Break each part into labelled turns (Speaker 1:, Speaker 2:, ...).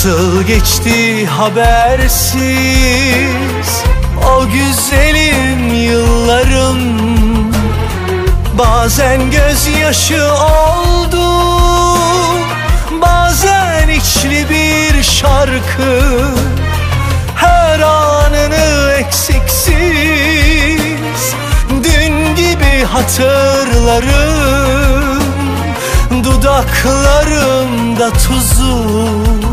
Speaker 1: Nasıl geçti habersiz? O güzelim yıllarım. Bazen gözyaşı oldu Bazen içli bir şarkı. Her anını eksiksiz Dün gibi hatırlarım. Dudaklarımda tuzu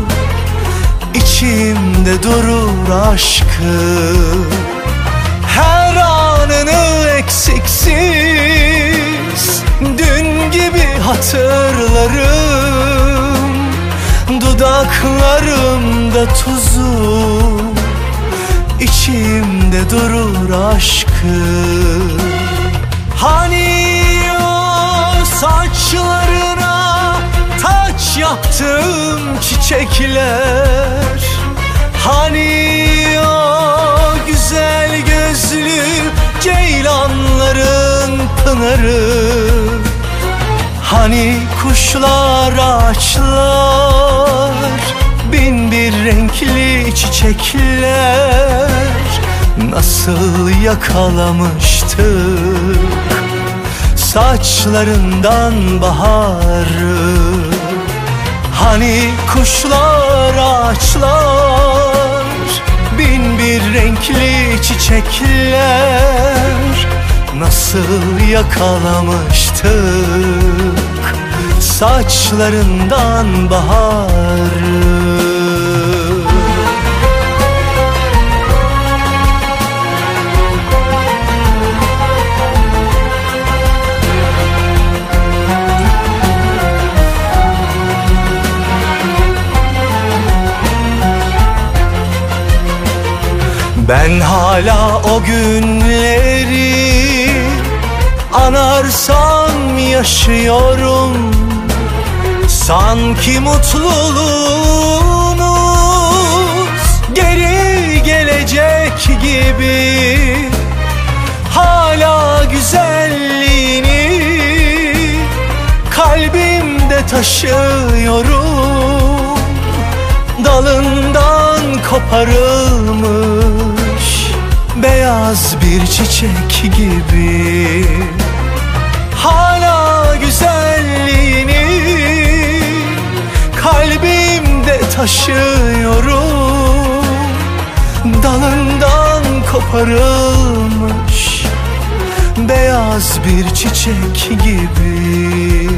Speaker 1: içimde durur aşkı. Her anını eksiksiz Dün gibi hatırlarım. Dudaklarımda tuzu içimde durur aşkı. Hani o saçlarına taç yaptım çiçekler Hani o güzel gözlü ceylanların pınarı? Hani kuşlar ağaçlar bin bir renkli çiçekler Nasıl yakalamıştık? Saçlarından baharı. Hani kuşlar ağaçlar renkli çiçekler Nasıl yakalamıştık? Saçlarından baharı Ben hala o günleri anarsam yaşıyorum. Sanki mutluluğumuz geri gelecek gibi. Hala güzelliğini kalbimde taşıyorum. Dalından koparılmış beyaz bir çiçek gibi. Hala güzelliğini kalbimde taşıyorum. Dalından koparılmış beyaz bir çiçek gibi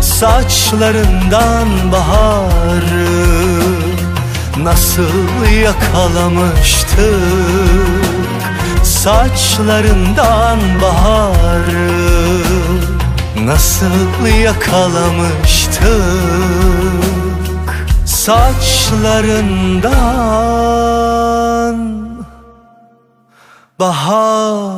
Speaker 1: saçlarından baharı Nasıl yakalamıştık? Saçlarından baharı Nasıl yakalamıştık? Saçlarından baharı